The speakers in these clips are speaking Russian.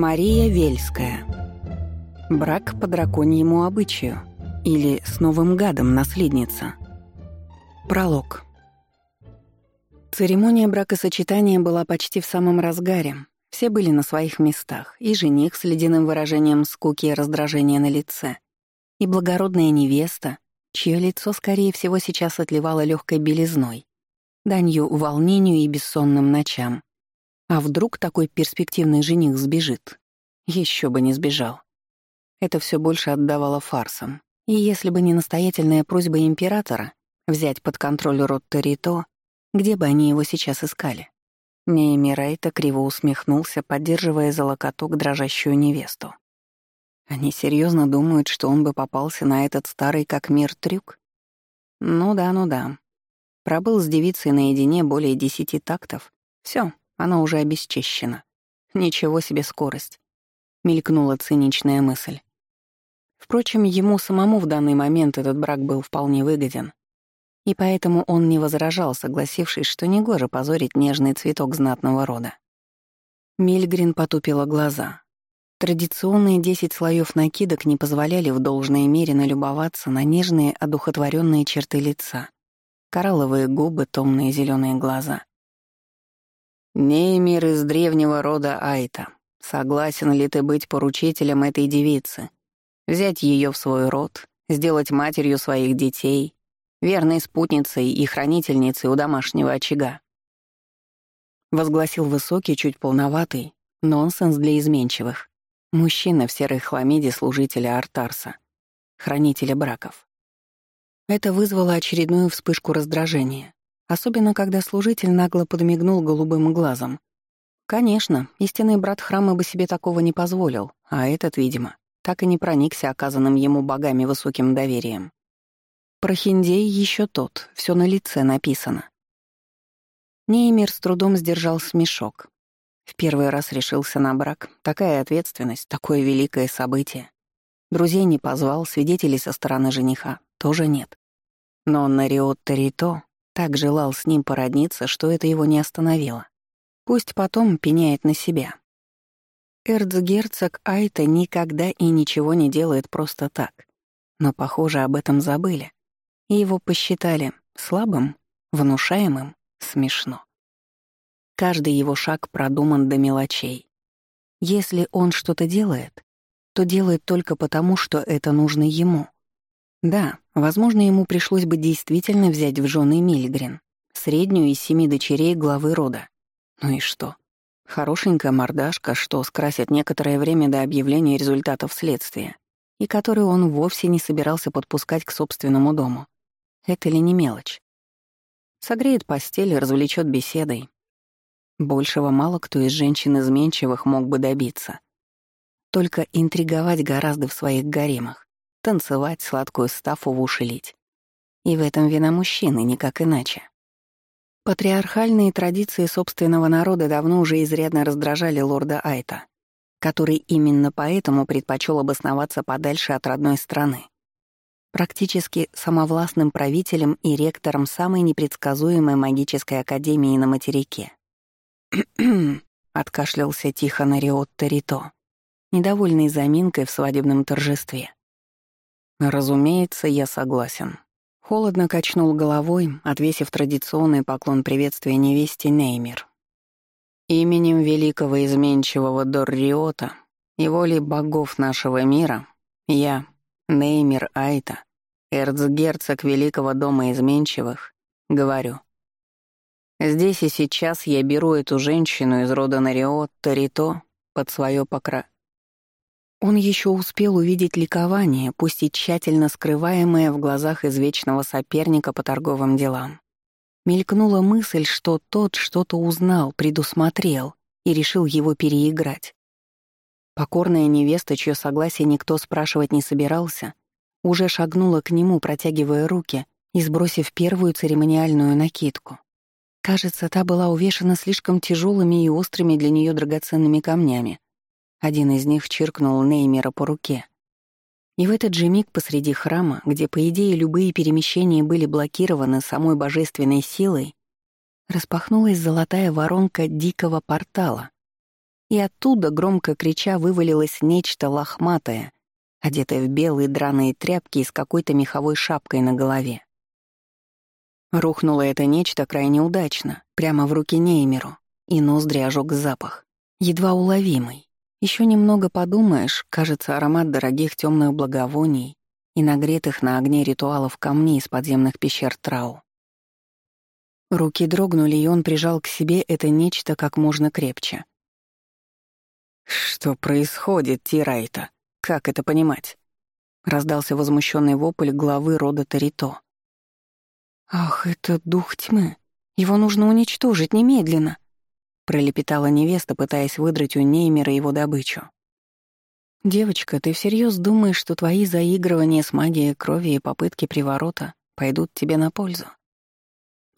Мария Вельская. Брак по драконьему обычаю. Или с новым гадом наследница. Пролог. Церемония бракосочетания была почти в самом разгаре. Все были на своих местах, и жених с ледяным выражением скуки и раздражения на лице, и благородная невеста, чье лицо, скорее всего, сейчас отливало легкой белизной, данью волнению и бессонным ночам. А вдруг такой перспективный жених сбежит? Еще бы не сбежал. Это все больше отдавало фарсам. И если бы не настоятельная просьба императора взять под контроль род Торито, где бы они его сейчас искали? Нейми Райта криво усмехнулся, поддерживая за локоток дрожащую невесту. Они серьезно думают, что он бы попался на этот старый как мир трюк? Ну да, ну да. Пробыл с девицей наедине более десяти тактов. Все, она уже обесчищена. Ничего себе скорость. Мелькнула циничная мысль. Впрочем, ему самому в данный момент этот брак был вполне выгоден. И поэтому он не возражал, согласившись, что негоже позорить нежный цветок знатного рода. Мильгрин потупила глаза. Традиционные десять слоев накидок не позволяли в должной мере налюбоваться на нежные, одухотворенные черты лица, коралловые губы, томные зеленые глаза. Неймир из древнего рода Айта. Согласен ли ты быть поручителем этой девицы? Взять ее в свой род, сделать матерью своих детей, верной спутницей и хранительницей у домашнего очага? Возгласил высокий, чуть полноватый, нонсенс для изменчивых. Мужчина в серой хламиде служителя Артарса, хранителя браков. Это вызвало очередную вспышку раздражения. Особенно, когда служитель нагло подмигнул голубым глазом. Конечно, истинный брат храма бы себе такого не позволил, а этот, видимо, так и не проникся оказанным ему богами высоким доверием. Про Хиндей еще тот, все на лице написано. Неймир с трудом сдержал смешок. В первый раз решился на брак. Такая ответственность, такое великое событие. Друзей не позвал, свидетелей со стороны жениха тоже нет. Но на Риот Терито так желал с ним породниться, что это его не остановило. Пусть потом пеняет на себя. Эрцгерцог Айта никогда и ничего не делает просто так. Но, похоже, об этом забыли. И его посчитали слабым, внушаемым, смешно. Каждый его шаг продуман до мелочей. Если он что-то делает, то делает только потому, что это нужно ему — да, возможно, ему пришлось бы действительно взять в жены Мильгрен, среднюю из семи дочерей главы рода. Ну и что? Хорошенькая мордашка, что скрасит некоторое время до объявления результатов следствия, и которую он вовсе не собирался подпускать к собственному дому. Это ли не мелочь? Согреет постель развлечет беседой. Большего мало кто из женщин изменчивых мог бы добиться. Только интриговать гораздо в своих гаремах танцевать, сладкую стафу в уши лить. И в этом вина мужчины, никак иначе. Патриархальные традиции собственного народа давно уже изрядно раздражали лорда Айта, который именно поэтому предпочел обосноваться подальше от родной страны. Практически самовластным правителем и ректором самой непредсказуемой магической академии на материке. откашлялся тихо на Риотто Рито, недовольный заминкой в свадебном торжестве. «Разумеется, я согласен». Холодно качнул головой, отвесив традиционный поклон приветствия невесте Неймир. «Именем великого изменчивого Дорриота и волей богов нашего мира, я, Неймир Айта, эрцгерцог Великого Дома Изменчивых, говорю. Здесь и сейчас я беру эту женщину из рода Нариот Тарито под свое покра... Он еще успел увидеть ликование, пусть и тщательно скрываемое в глазах извечного соперника по торговым делам. Мелькнула мысль, что тот что-то узнал, предусмотрел и решил его переиграть. Покорная невеста, чье согласие никто спрашивать не собирался, уже шагнула к нему, протягивая руки и сбросив первую церемониальную накидку. Кажется, та была увешана слишком тяжелыми и острыми для нее драгоценными камнями, один из них чиркнул Неймера по руке. И в этот же миг посреди храма, где, по идее, любые перемещения были блокированы самой божественной силой, распахнулась золотая воронка дикого портала, и оттуда, громко крича, вывалилось нечто лохматое, одетое в белые драные тряпки и с какой-то меховой шапкой на голове. Рухнуло это нечто крайне удачно, прямо в руки Неймеру, и ноздри ожег запах, едва уловимый. Еще немного подумаешь, кажется, аромат дорогих темных благовоний и нагретых на огне ритуалов камней из подземных пещер Трау. Руки дрогнули, и он прижал к себе это нечто как можно крепче. «Что происходит, Тирайта? Как это понимать?» Раздался возмущенный вопль главы рода Тарито. «Ах, это дух тьмы. Его нужно уничтожить немедленно», — пролепетала невеста, пытаясь выдрать у Неймера его добычу. «Девочка, ты всерьез думаешь, что твои заигрывания с магией крови и попытки приворота пойдут тебе на пользу?»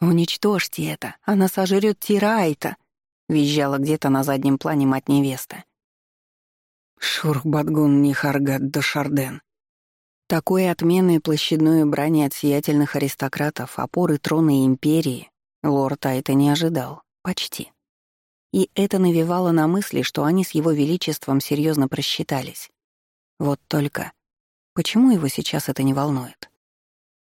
«Уничтожьте это, она сожрет Тирайта!» — визжала где-то на заднем плане мать невесты. Шурбатгун Нихаргат Дашарден. Такой отменной площадной брани от сиятельных аристократов, опоры трона и империи, лорд Айта не ожидал. Почти. И это навевало на мысли, что они с его величеством серьезно просчитались. Вот только... Почему его сейчас это не волнует?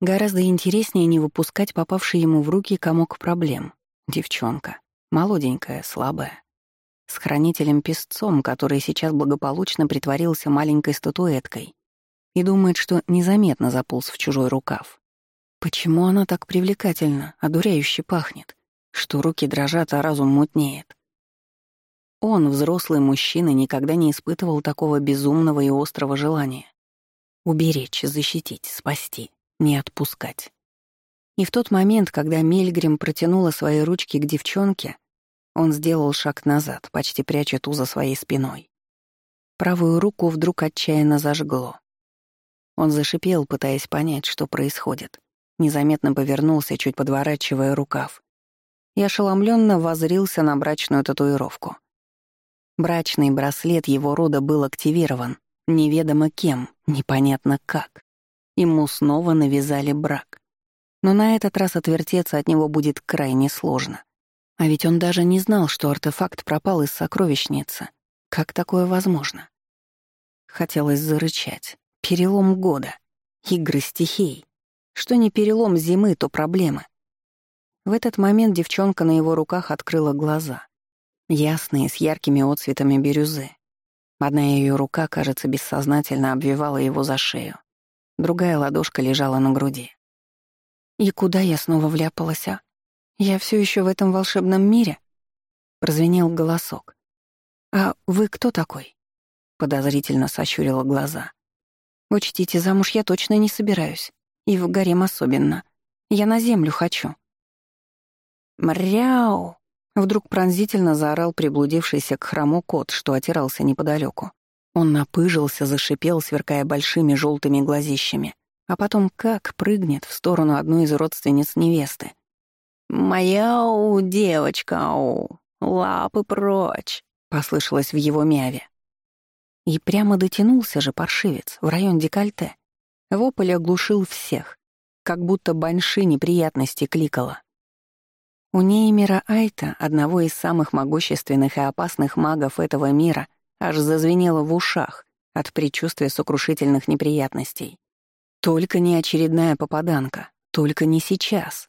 Гораздо интереснее не выпускать попавший ему в руки комок проблем. Девчонка. Молоденькая, слабая с хранителем-песцом, который сейчас благополучно притворился маленькой статуэткой и думает, что незаметно заполз в чужой рукав. Почему она так привлекательна, одуряюще пахнет, что руки дрожат, а разум мутнеет? Он, взрослый мужчина, никогда не испытывал такого безумного и острого желания. Уберечь, защитить, спасти, не отпускать. И в тот момент, когда Мельгрим протянула свои ручки к девчонке, он сделал шаг назад, почти пряча ту за своей спиной. Правую руку вдруг отчаянно зажгло. Он зашипел, пытаясь понять, что происходит. Незаметно повернулся, чуть подворачивая рукав. И ошеломленно возрился на брачную татуировку. Брачный браслет его рода был активирован, неведомо кем, непонятно как. Ему снова навязали брак. Но на этот раз отвертеться от него будет крайне сложно. А ведь он даже не знал, что артефакт пропал из сокровищницы. Как такое возможно? Хотелось зарычать. Перелом года. Игры стихий. Что не перелом зимы, то проблемы. В этот момент девчонка на его руках открыла глаза. Ясные, с яркими отцветами бирюзы. Одна ее рука, кажется, бессознательно обвивала его за шею. Другая ладошка лежала на груди. И куда я снова вляпалась, а? «Я все еще в этом волшебном мире?» — прозвенел голосок. «А вы кто такой?» — подозрительно сощурила глаза. «Учтите, замуж я точно не собираюсь. И в гарем особенно. Я на землю хочу». «Мряу!» — вдруг пронзительно заорал приблудившийся к храму кот, что отирался неподалеку. Он напыжился, зашипел, сверкая большими желтыми глазищами, а потом как прыгнет в сторону одной из родственниц невесты. «Моя у девочка, у лапы прочь!» — послышалось в его мяве. И прямо дотянулся же паршивец в район декольте. Вопль оглушил всех, как будто баньши неприятности кликала. У Неймера Айта, одного из самых могущественных и опасных магов этого мира, аж зазвенело в ушах от предчувствия сокрушительных неприятностей. Только не очередная попаданка, только не сейчас.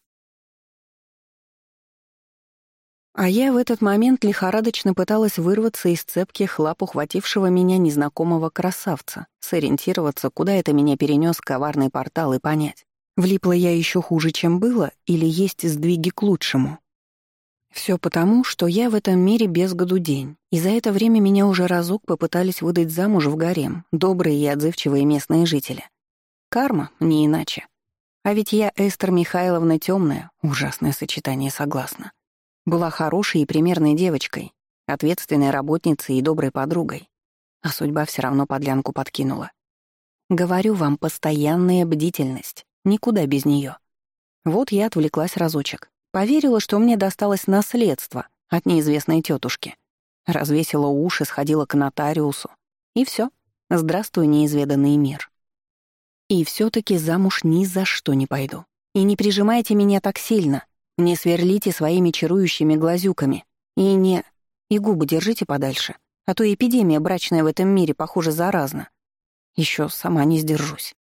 А я в этот момент лихорадочно пыталась вырваться из цепких лап ухватившего меня незнакомого красавца, сориентироваться, куда это меня перенес коварный портал и понять, влипла я еще хуже, чем было, или есть сдвиги к лучшему. Все потому, что я в этом мире без году день, и за это время меня уже разок попытались выдать замуж в гарем добрые и отзывчивые местные жители. Карма, не иначе. А ведь я Эстер Михайловна темная, ужасное сочетание, согласна. Была хорошей и примерной девочкой, ответственной работницей и доброй подругой. А судьба все равно подлянку подкинула. Говорю вам, постоянная бдительность. Никуда без нее. Вот я отвлеклась разочек. Поверила, что мне досталось наследство от неизвестной тетушки. Развесила уши, сходила к нотариусу. И все. Здравствуй, неизведанный мир. И все таки замуж ни за что не пойду. И не прижимайте меня так сильно. Не сверлите своими чарующими глазюками. И не... И губы держите подальше. А то эпидемия брачная в этом мире, похоже, заразна. Еще сама не сдержусь.